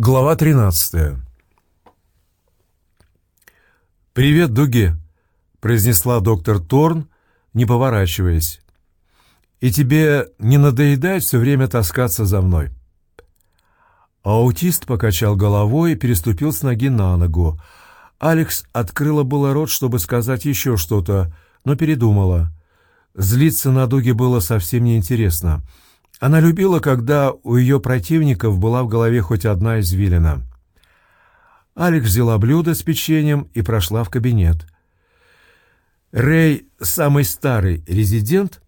Глава 13 «Привет, Дуги», — произнесла доктор Торн, не поворачиваясь. «И тебе не надоедает все время таскаться за мной?» Аутист покачал головой и переступил с ноги на ногу. Алекс открыла было рот, чтобы сказать еще что-то, но передумала. Злиться на Дуги было совсем неинтересно. Она любила, когда у ее противников была в голове хоть одна извилина. Алекс взяла блюдо с печеньем и прошла в кабинет. Рэй, самый старый резидент,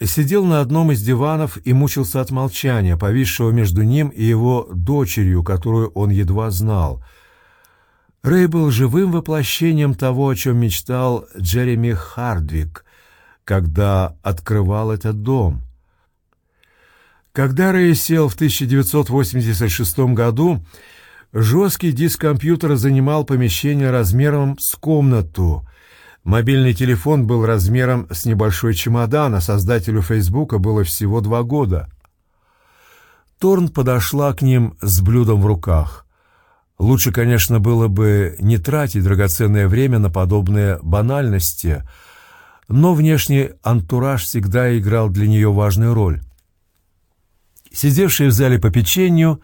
сидел на одном из диванов и мучился от молчания, повисшего между ним и его дочерью, которую он едва знал. Рэй был живым воплощением того, о чем мечтал Джереми Хардвик, когда открывал этот дом — когда Рэй сел в 1986 году, жесткий диск компьютера занимал помещение размером с комнату. Мобильный телефон был размером с небольшой чемодан, а создателю Фейсбука было всего два года. Торн подошла к ним с блюдом в руках. Лучше, конечно, было бы не тратить драгоценное время на подобные банальности, но внешний антураж всегда играл для нее важную роль сидевшие в зале по печенью,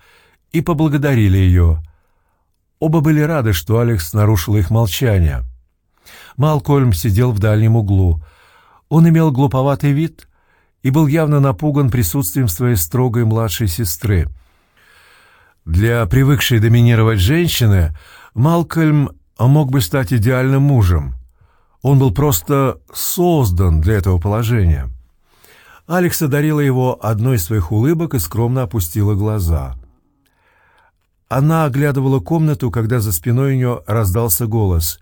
и поблагодарили ее. Оба были рады, что Алекс нарушила их молчание. Малкольм сидел в дальнем углу. Он имел глуповатый вид и был явно напуган присутствием своей строгой младшей сестры. Для привыкшей доминировать женщины Малкольм мог бы стать идеальным мужем. Он был просто создан для этого положения. Алекс одарила его одной из своих улыбок и скромно опустила глаза. Она оглядывала комнату, когда за спиной у нее раздался голос.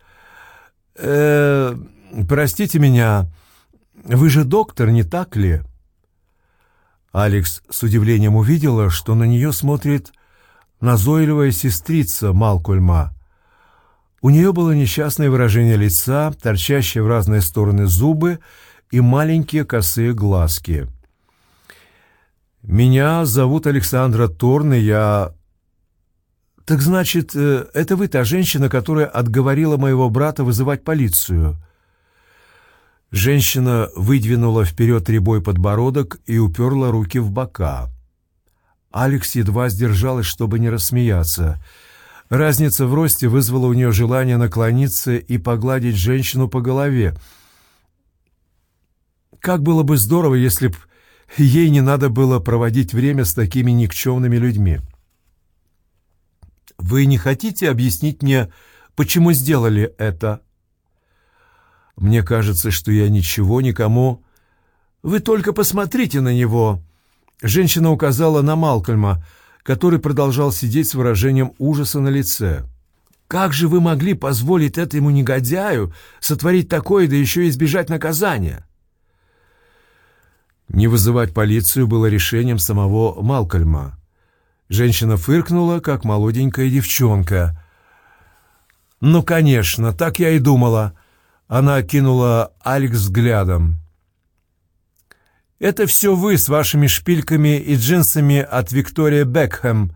«Э, простите меня, вы же доктор, не так ли?» Алекс с удивлением увидела, что на нее смотрит назойливая сестрица Малкольма. У нее было несчастное выражение лица, торчащие в разные стороны зубы и маленькие косые глазки. «Меня зовут Александра Торн, и я...» «Так значит, э, это вы та женщина, которая отговорила моего брата вызывать полицию?» Женщина выдвинула вперед рябой подбородок и уперла руки в бока. Алекс едва сдержалась, чтобы не рассмеяться. Разница в росте вызвала у нее желание наклониться и погладить женщину по голове — как было бы здорово, если б ей не надо было проводить время с такими никчемными людьми. Вы не хотите объяснить мне, почему сделали это? Мне кажется, что я ничего никому... Вы только посмотрите на него. Женщина указала на Малкольма, который продолжал сидеть с выражением ужаса на лице. Как же вы могли позволить этому негодяю сотворить такое, да еще и избежать наказания? Не вызывать полицию было решением самого Малкольма. Женщина фыркнула, как молоденькая девчонка. «Ну, конечно, так я и думала». Она окинула Алекс взглядом. «Это все вы с вашими шпильками и джинсами от Виктория Бекхэм».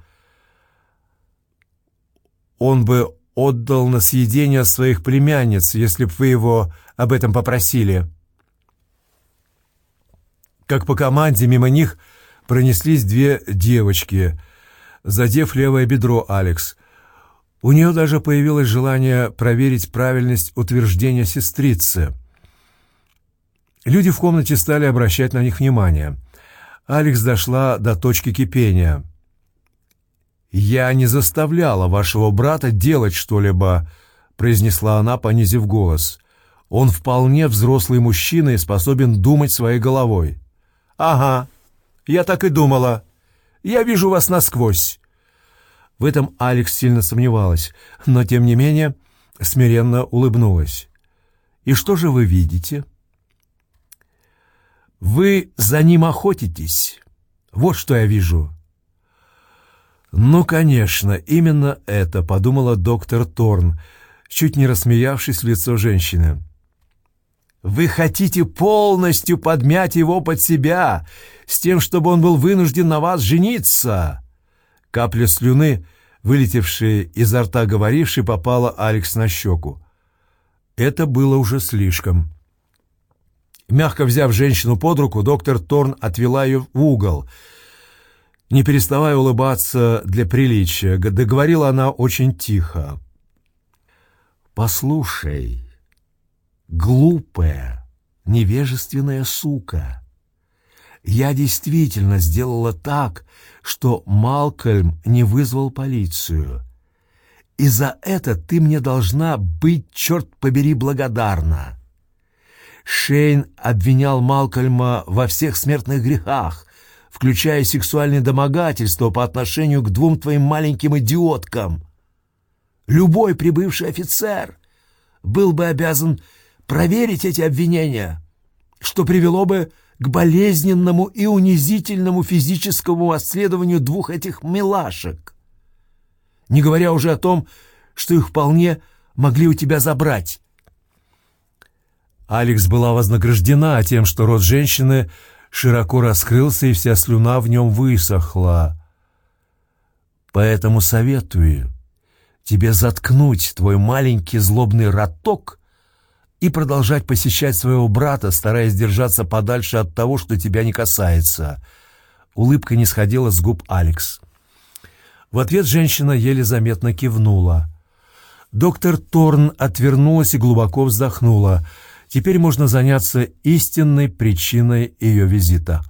Он бы отдал на съедение своих племянниц, если б вы его об этом попросили. Как по команде мимо них пронеслись две девочки, задев левое бедро Алекс. У нее даже появилось желание проверить правильность утверждения сестрицы. Люди в комнате стали обращать на них внимание. Алекс дошла до точки кипения. «Я не заставляла вашего брата делать что-либо», — произнесла она, понизив голос. «Он вполне взрослый мужчина и способен думать своей головой». «Ага, я так и думала. Я вижу вас насквозь». В этом Алекс сильно сомневалась, но, тем не менее, смиренно улыбнулась. «И что же вы видите?» «Вы за ним охотитесь. Вот что я вижу». «Ну, конечно, именно это», — подумала доктор Торн, чуть не рассмеявшись в лицо женщины. Вы хотите полностью подмять его под себя, с тем, чтобы он был вынужден на вас жениться. Капля слюны вылетевшая изо рта говорившей, попала Алекс на щеку. Это было уже слишком. Мягко взяв женщину под руку, доктор Торн отвела ее в угол. Не переставая улыбаться для приличия, договорила она очень тихо. «Послушай, глупая, невежественная сука, я действительно сделала так, что Малкольм не вызвал полицию. И за это ты мне должна быть, черт побери, благодарна. Шейн обвинял Малкольма во всех смертных грехах, включая сексуальное домогательство по отношению к двум твоим маленьким идиоткам. Любой прибывший офицер был бы обязан проверить эти обвинения, что привело бы к болезненному и унизительному физическому расследованию двух этих милашек. Не говоря уже о том, что их вполне могли у тебя забрать. Алекс была вознаграждена тем, что рот женщины широко раскрылся и вся слюна в нем высохла. Поэтому советую тебе заткнуть твой маленький злобный роток и продолжать посещать своего брата, стараясь держаться подальше от того, что тебя не касается. Улыбка не сходила с губ Алекс. В ответ женщина еле заметно кивнула. Доктор Торн отвернулась и глубоко вздохнула — Теперь можно заняться истинной причиной ее визита.